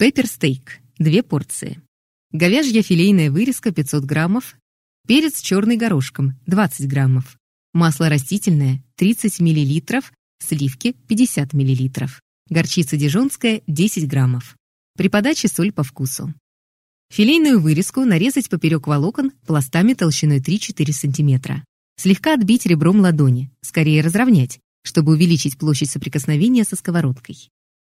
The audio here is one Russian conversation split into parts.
Пепперстейк – 2 порции. Говяжья филейная вырезка 500 граммов. Перец черный горошком – 20 граммов. Масло растительное – 30 миллилитров. Сливки – 50 миллилитров. Горчица дижонская – 10 граммов. При подаче соль по вкусу. Филейную вырезку нарезать поперек волокон пластами толщиной 3-4 см. Слегка отбить ребром ладони, скорее разровнять, чтобы увеличить площадь соприкосновения со сковородкой.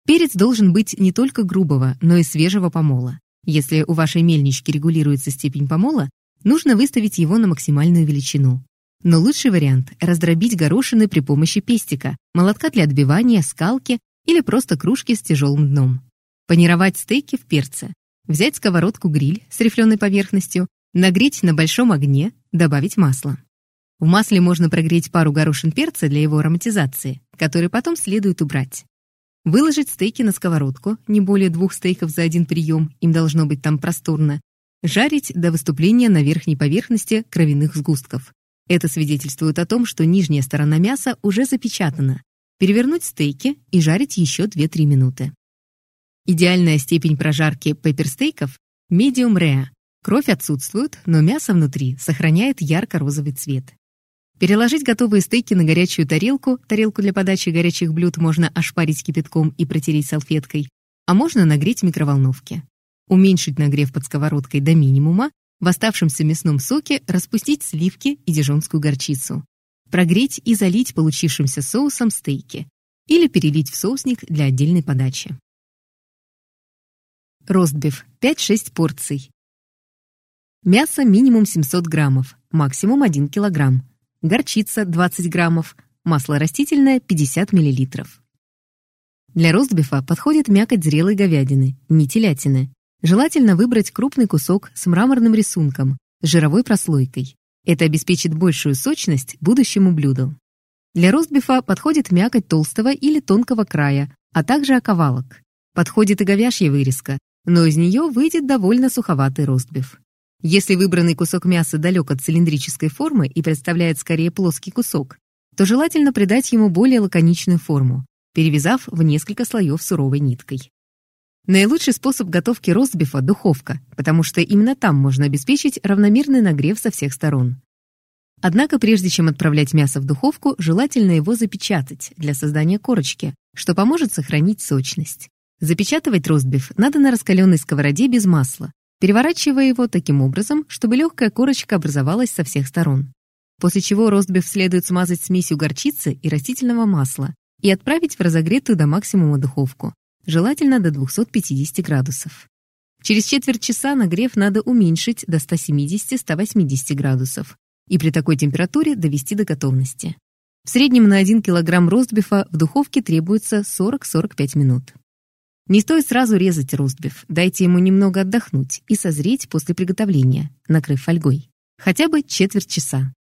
Перец должен быть не только грубого, но и свежего помола. Если у вашей мельнички регулируется степень помола, нужно выставить его на максимальную величину. Но лучший вариант – раздробить горошины при помощи пестика, молотка для отбивания, скалки или просто кружки с тяжелым дном. Панировать стейки в перце. Взять сковородку-гриль с рифленой поверхностью, нагреть на большом огне, добавить масло. В масле можно прогреть пару горошин перца для его ароматизации, который потом следует убрать. Выложить стейки на сковородку, не более двух стейков за один прием, им должно быть там просторно. Жарить до выступления на верхней поверхности кровяных сгустков. Это свидетельствует о том, что нижняя сторона мяса уже запечатана. Перевернуть стейки и жарить еще 2-3 минуты. Идеальная степень прожарки пепперстейков – medium rare. Кровь отсутствует, но мясо внутри сохраняет ярко-розовый цвет. Переложить готовые стейки на горячую тарелку, тарелку для подачи горячих блюд можно ошпарить кипятком и протереть салфеткой, а можно нагреть в микроволновке. Уменьшить нагрев под сковородкой до минимума, в оставшемся мясном соке распустить сливки и дижонскую горчицу. Прогреть и залить получившимся соусом стейки или перелить в соусник для отдельной подачи. Ростбиф 5-6 порций. Мясо минимум 700 граммов, максимум 1 килограмм горчица 20 граммов, масло растительное 50 миллилитров. Для ростбифа подходит мякоть зрелой говядины, не телятины. Желательно выбрать крупный кусок с мраморным рисунком, жировой прослойкой. Это обеспечит большую сочность будущему блюду. Для ростбифа подходит мякоть толстого или тонкого края, а также оковалок. Подходит и говяжья вырезка, но из нее выйдет довольно суховатый ростбиф. Если выбранный кусок мяса далек от цилиндрической формы и представляет скорее плоский кусок, то желательно придать ему более лаконичную форму, перевязав в несколько слоев суровой ниткой. Наилучший способ готовки ростбифа – духовка, потому что именно там можно обеспечить равномерный нагрев со всех сторон. Однако прежде чем отправлять мясо в духовку, желательно его запечатать для создания корочки, что поможет сохранить сочность. Запечатывать ростбиф надо на раскаленной сковороде без масла, переворачивая его таким образом, чтобы легкая корочка образовалась со всех сторон. После чего ростбиф следует смазать смесью горчицы и растительного масла и отправить в разогретую до максимума духовку, желательно до 250 градусов. Через четверть часа нагрев надо уменьшить до 170-180 градусов и при такой температуре довести до готовности. В среднем на 1 кг ростбифа в духовке требуется 40-45 минут. Не стоит сразу резать ростбиф, дайте ему немного отдохнуть и созреть после приготовления, накрыв фольгой. Хотя бы четверть часа.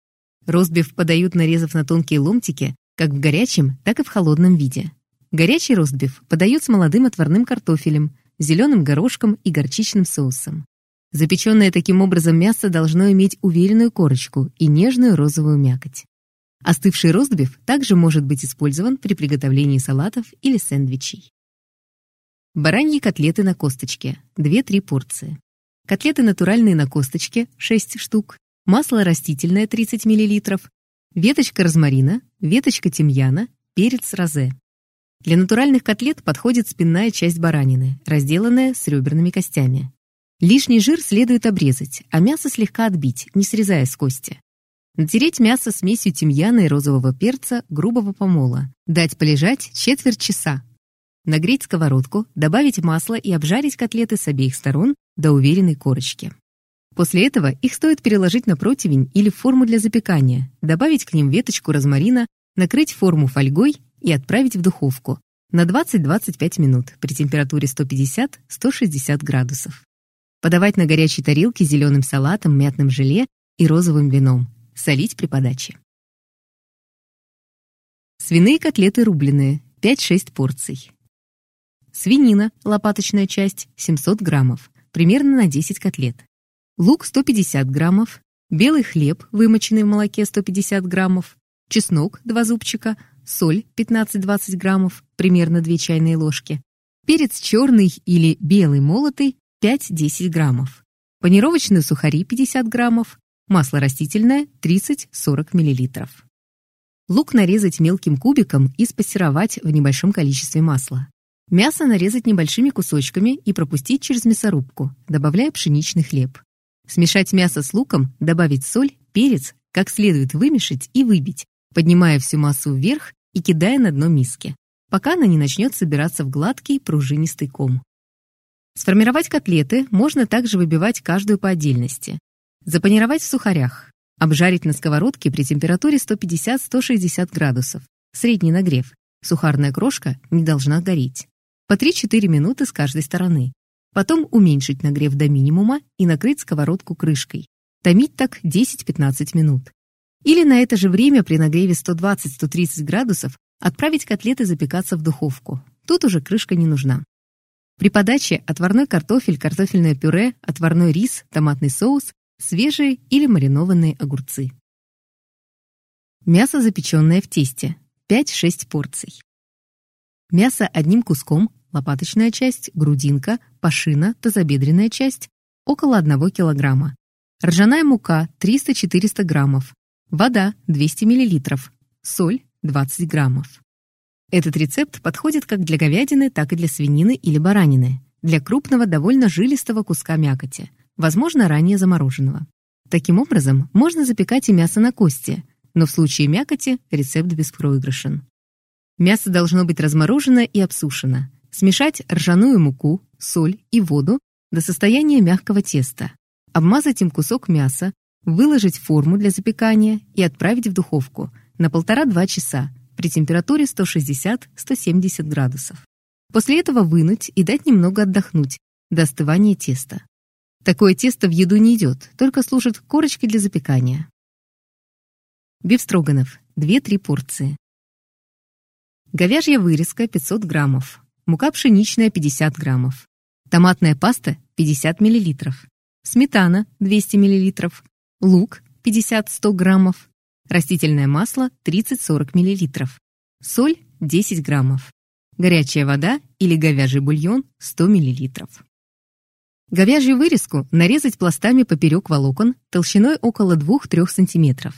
Ростбиф подают, нарезав на тонкие ломтики, как в горячем, так и в холодном виде. Горячий ростбиф подают с молодым отварным картофелем, зеленым горошком и горчичным соусом. Запеченное таким образом мясо должно иметь уверенную корочку и нежную розовую мякоть. Остывший ростбиф также может быть использован при приготовлении салатов или сэндвичей. Бараньи котлеты на косточке, 2-3 порции. Котлеты натуральные на косточке, 6 штук. Масло растительное, 30 мл. Веточка розмарина, веточка тимьяна, перец розе. Для натуральных котлет подходит спинная часть баранины, разделанная с реберными костями. Лишний жир следует обрезать, а мясо слегка отбить, не срезая с кости. Натереть мясо смесью тимьяна и розового перца, грубого помола. Дать полежать четверть часа, Нагреть сковородку, добавить масло и обжарить котлеты с обеих сторон до уверенной корочки. После этого их стоит переложить на противень или в форму для запекания, добавить к ним веточку розмарина, накрыть форму фольгой и отправить в духовку на 20-25 минут при температуре 150-160 градусов. Подавать на горячей тарелке зеленым салатом, мятным желе и розовым вином. Солить при подаче. Свиные котлеты рубленые, 5-6 порций. Свинина, лопаточная часть, 700 граммов, примерно на 10 котлет. Лук 150 граммов, белый хлеб, вымоченный в молоке 150 граммов, чеснок 2 зубчика, соль 15-20 граммов, примерно 2 чайные ложки, перец черный или белый молотый 5-10 граммов, панировочные сухари 50 граммов, масло растительное 30-40 миллилитров. Лук нарезать мелким кубиком и спассеровать в небольшом количестве масла. Мясо нарезать небольшими кусочками и пропустить через мясорубку, добавляя пшеничный хлеб. Смешать мясо с луком, добавить соль, перец, как следует вымешать и выбить, поднимая всю массу вверх и кидая на дно миски, пока она не начнет собираться в гладкий пружинистый ком. Сформировать котлеты можно также выбивать каждую по отдельности. Запанировать в сухарях. Обжарить на сковородке при температуре 150-160 градусов. Средний нагрев. Сухарная крошка не должна гореть. По 3-4 минуты с каждой стороны. Потом уменьшить нагрев до минимума и накрыть сковородку крышкой. Томить так 10-15 минут. Или на это же время при нагреве 120-130 градусов отправить котлеты запекаться в духовку. Тут уже крышка не нужна. При подаче отварной картофель, картофельное пюре, отварной рис, томатный соус, свежие или маринованные огурцы. Мясо, запеченное в тесте. 5-6 порций. Мясо одним куском, лопаточная часть, грудинка, пашина, тазобедренная часть, около 1 килограмма. Ржаная мука 300-400 граммов. Вода 200 миллилитров. Соль 20 граммов. Этот рецепт подходит как для говядины, так и для свинины или баранины, для крупного, довольно жилистого куска мякоти, возможно, ранее замороженного. Таким образом, можно запекать и мясо на кости, но в случае мякоти рецепт беспроигрышен. Мясо должно быть разморожено и обсушено. Смешать ржаную муку, соль и воду до состояния мягкого теста. Обмазать им кусок мяса, выложить форму для запекания и отправить в духовку на 1,5-2 часа при температуре 160-170 градусов. После этого вынуть и дать немного отдохнуть до остывания теста. Такое тесто в еду не идет, только служит корочкой для запекания. Бифстроганов 2-3 порции. Говяжья вырезка 500 граммов. Мука пшеничная 50 граммов. Томатная паста 50 миллилитров. Сметана 200 миллилитров. Лук 50-100 граммов растительное масло 30-40 мл, соль 10 граммов, горячая вода или говяжий бульон 100 мл. Говяжью вырезку нарезать пластами поперек волокон толщиной около 2-3 см.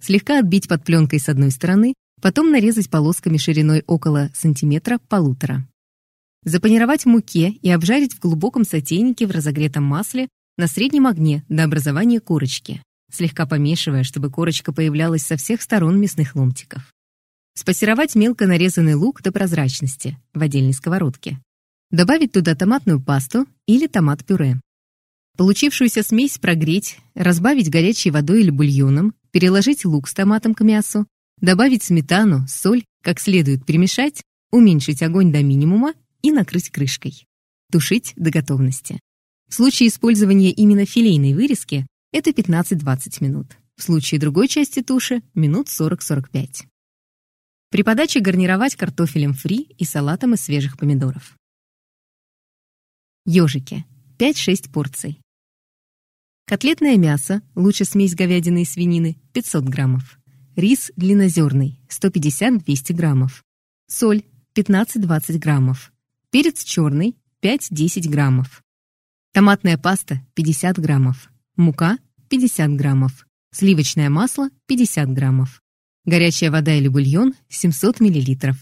Слегка отбить под пленкой с одной стороны, потом нарезать полосками шириной около сантиметра-полутора. Запанировать в муке и обжарить в глубоком сотейнике в разогретом масле на среднем огне до образования корочки слегка помешивая, чтобы корочка появлялась со всех сторон мясных ломтиков. Спассеровать мелко нарезанный лук до прозрачности в отдельной сковородке. Добавить туда томатную пасту или томат-пюре. Получившуюся смесь прогреть, разбавить горячей водой или бульоном, переложить лук с томатом к мясу, добавить сметану, соль, как следует перемешать, уменьшить огонь до минимума и накрыть крышкой. Тушить до готовности. В случае использования именно филейной вырезки это 15-20 минут. В случае другой части туши – минут 40-45. При подаче гарнировать картофелем фри и салатом из свежих помидоров. Ёжики. 5-6 порций. Котлетное мясо, лучше смесь говядины и свинины, 500 граммов. Рис длиннозерный, 150-200 граммов. Соль, 15-20 граммов. Перец черный, 5-10 граммов. Томатная паста, 50 граммов. Мука 50 граммов. Сливочное масло 50 граммов. Горячая вода или бульон 700 миллилитров.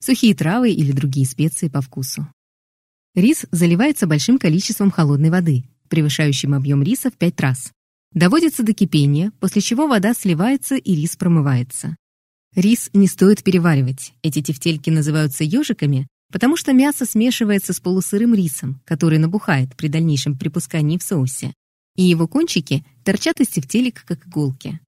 Сухие травы или другие специи по вкусу. Рис заливается большим количеством холодной воды, превышающим объем риса в 5 раз. Доводится до кипения, после чего вода сливается и рис промывается. Рис не стоит переваривать. Эти тефтельки называются ежиками, потому что мясо смешивается с полусырым рисом, который набухает при дальнейшем припускании в соусе и его кончики торчат из тефтелек, как иголки.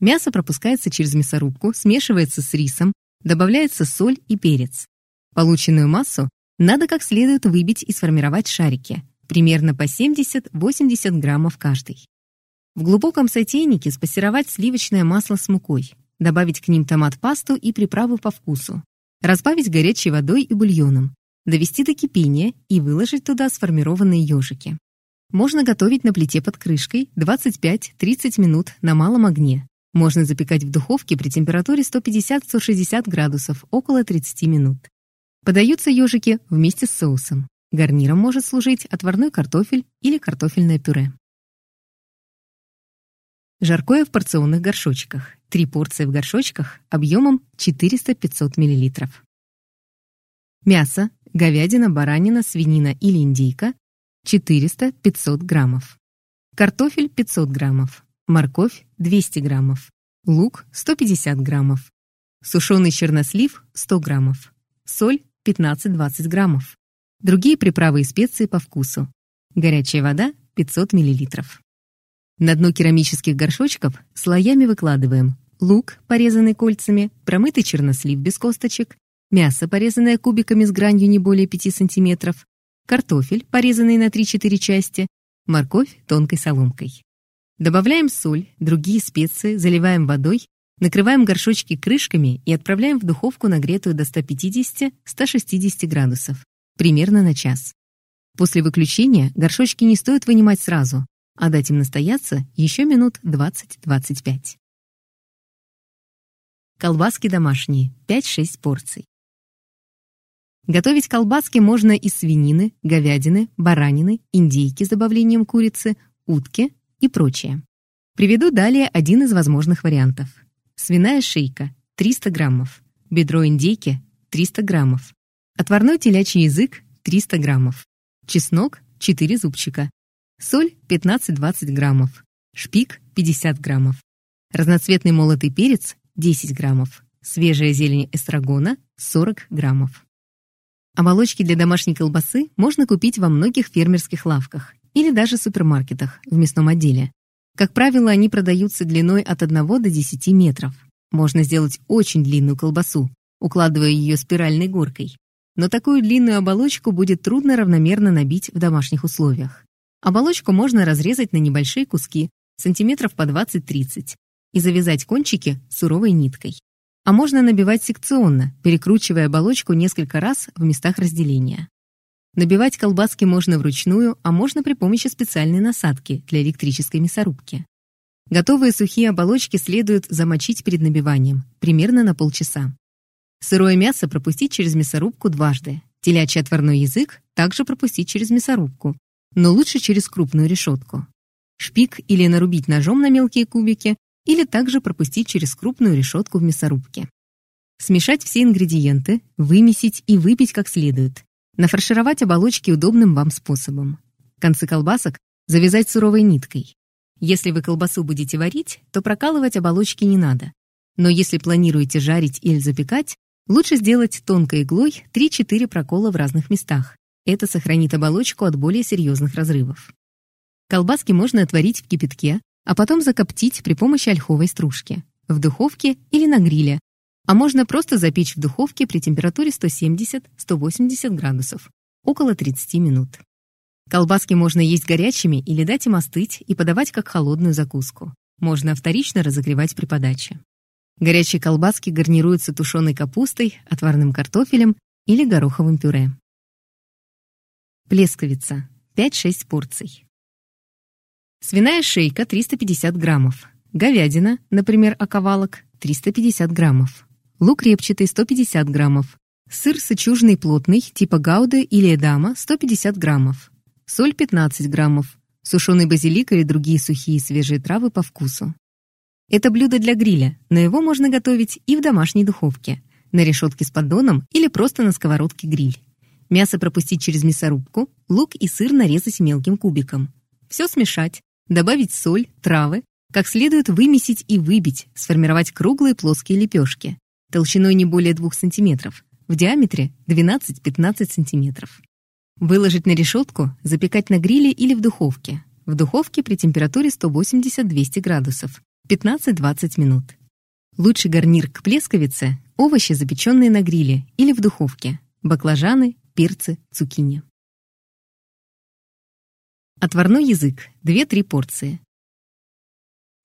Мясо пропускается через мясорубку, смешивается с рисом, добавляется соль и перец. Полученную массу надо как следует выбить и сформировать шарики, примерно по 70-80 граммов каждый. В глубоком сотейнике спассеровать сливочное масло с мукой, добавить к ним томат-пасту и приправы по вкусу, разбавить горячей водой и бульоном, довести до кипения и выложить туда сформированные ежики. Можно готовить на плите под крышкой 25-30 минут на малом огне. Можно запекать в духовке при температуре 150-160 градусов около 30 минут. Подаются ежики вместе с соусом. Гарниром может служить отварной картофель или картофельное пюре. Жаркое в порционных горшочках. Три порции в горшочках объемом 400-500 мл. Мясо, говядина, баранина, свинина или индейка 400-500 граммов. Картофель 500 граммов. Морковь 200 граммов. Лук 150 граммов. Сушеный чернослив 100 граммов. Соль 15-20 граммов. Другие приправы и специи по вкусу. Горячая вода 500 миллилитров. На дно керамических горшочков слоями выкладываем лук, порезанный кольцами, промытый чернослив без косточек, мясо, порезанное кубиками с гранью не более 5 см, картофель, порезанный на 3-4 части, морковь тонкой соломкой. Добавляем соль, другие специи, заливаем водой, накрываем горшочки крышками и отправляем в духовку, нагретую до 150-160 градусов, примерно на час. После выключения горшочки не стоит вынимать сразу, а дать им настояться еще минут 20-25. Колбаски домашние, 5-6 порций. Готовить колбаски можно из свинины, говядины, баранины, индейки с добавлением курицы, утки и прочее. Приведу далее один из возможных вариантов. Свиная шейка – 300 граммов, бедро индейки – 300 граммов, отварной телячий язык – 300 граммов, чеснок – 4 зубчика, соль 15-20 граммов, шпик 50 граммов, разноцветный молотый перец 10 граммов, свежая зелень эстрагона 40 граммов. Оболочки для домашней колбасы можно купить во многих фермерских лавках или даже супермаркетах в мясном отделе. Как правило, они продаются длиной от 1 до 10 метров. Можно сделать очень длинную колбасу, укладывая ее спиральной горкой. Но такую длинную оболочку будет трудно равномерно набить в домашних условиях. Оболочку можно разрезать на небольшие куски, сантиметров по 20-30, и завязать кончики суровой ниткой. А можно набивать секционно, перекручивая оболочку несколько раз в местах разделения. Набивать колбаски можно вручную, а можно при помощи специальной насадки для электрической мясорубки. Готовые сухие оболочки следует замочить перед набиванием, примерно на полчаса. Сырое мясо пропустить через мясорубку дважды. Телячий отварной язык также пропустить через мясорубку, но лучше через крупную решетку. Шпик или нарубить ножом на мелкие кубики, или также пропустить через крупную решетку в мясорубке. Смешать все ингредиенты, вымесить и выпить как следует. Нафаршировать оболочки удобным вам способом. Концы колбасок завязать суровой ниткой. Если вы колбасу будете варить, то прокалывать оболочки не надо. Но если планируете жарить или запекать, лучше сделать тонкой иглой 3-4 прокола в разных местах. Это сохранит оболочку от более серьезных разрывов. Колбаски можно отварить в кипятке, а потом закоптить при помощи ольховой стружки, в духовке или на гриле, а можно просто запечь в духовке при температуре 170-180 градусов, около 30 минут. Колбаски можно есть горячими или дать им остыть и подавать как холодную закуску. Можно вторично разогревать при подаче. Горячие колбаски гарнируются тушеной капустой, отварным картофелем или гороховым пюре. Плесковица. 5-6 порций. Свиная шейка 350 граммов. Говядина, например, оковалок, 350 граммов. Лук репчатый 150 граммов. Сыр сычужный плотный, типа гауда или эдама 150 граммов. Соль 15 граммов. Сушеный базилик или другие сухие свежие травы по вкусу. Это блюдо для гриля, но его можно готовить и в домашней духовке, на решетке с поддоном или просто на сковородке гриль. Мясо пропустить через мясорубку, лук и сыр нарезать мелким кубиком. Все смешать, добавить соль, травы, как следует вымесить и выбить, сформировать круглые плоские лепешки, толщиной не более 2 см, в диаметре 12-15 см. Выложить на решетку, запекать на гриле или в духовке. В духовке при температуре 180-200 градусов. 15-20 минут. Лучший гарнир к плесковице – овощи, запеченные на гриле или в духовке. Баклажаны, перцы, цукини. Отварной язык – 2-3 порции.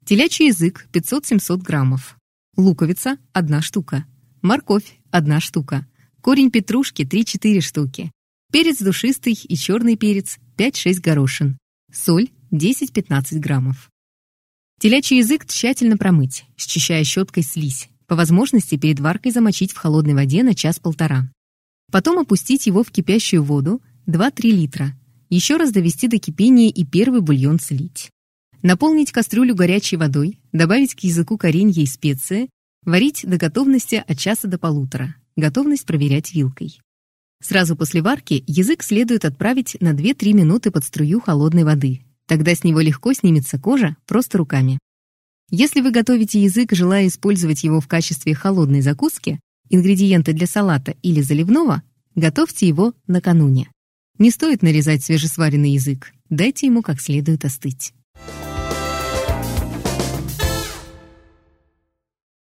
Телячий язык – 500-700 граммов. Луковица – 1 штука. Морковь – 1 штука. Корень петрушки – 3-4 штуки. Перец душистый и черный перец – 5-6 горошин. Соль – 10-15 граммов. Телячий язык тщательно промыть, счищая щеткой слизь. По возможности перед варкой замочить в холодной воде на час-полтора. Потом опустить его в кипящую воду 2-3 литра. Еще раз довести до кипения и первый бульон слить. Наполнить кастрюлю горячей водой, добавить к языку коренья и специи, варить до готовности от часа до полутора. Готовность проверять вилкой. Сразу после варки язык следует отправить на 2-3 минуты под струю холодной воды. Тогда с него легко снимется кожа просто руками. Если вы готовите язык, желая использовать его в качестве холодной закуски, ингредиенты для салата или заливного, готовьте его накануне. Не стоит нарезать свежесваренный язык, дайте ему как следует остыть.